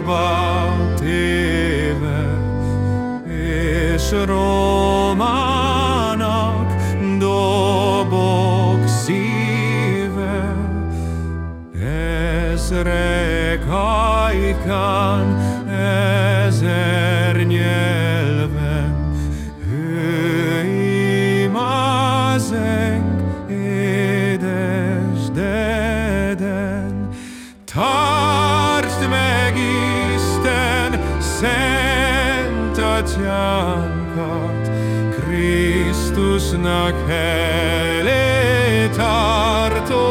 sorba téve, és Rómának dobog szíve, ezreg hajkán, ezer nyelven, ő imázeng, édes deden, tá ezt meg Isten szent atyánkat, Krisztusnak helé tartóját.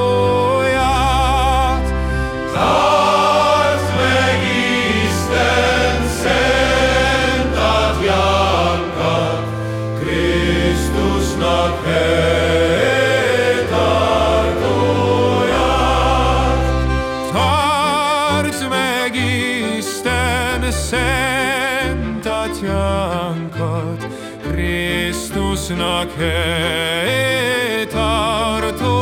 Tartsd meg Isten szent atyánkat, Krisztusnak helé me senta tiancat Christus nacetar tu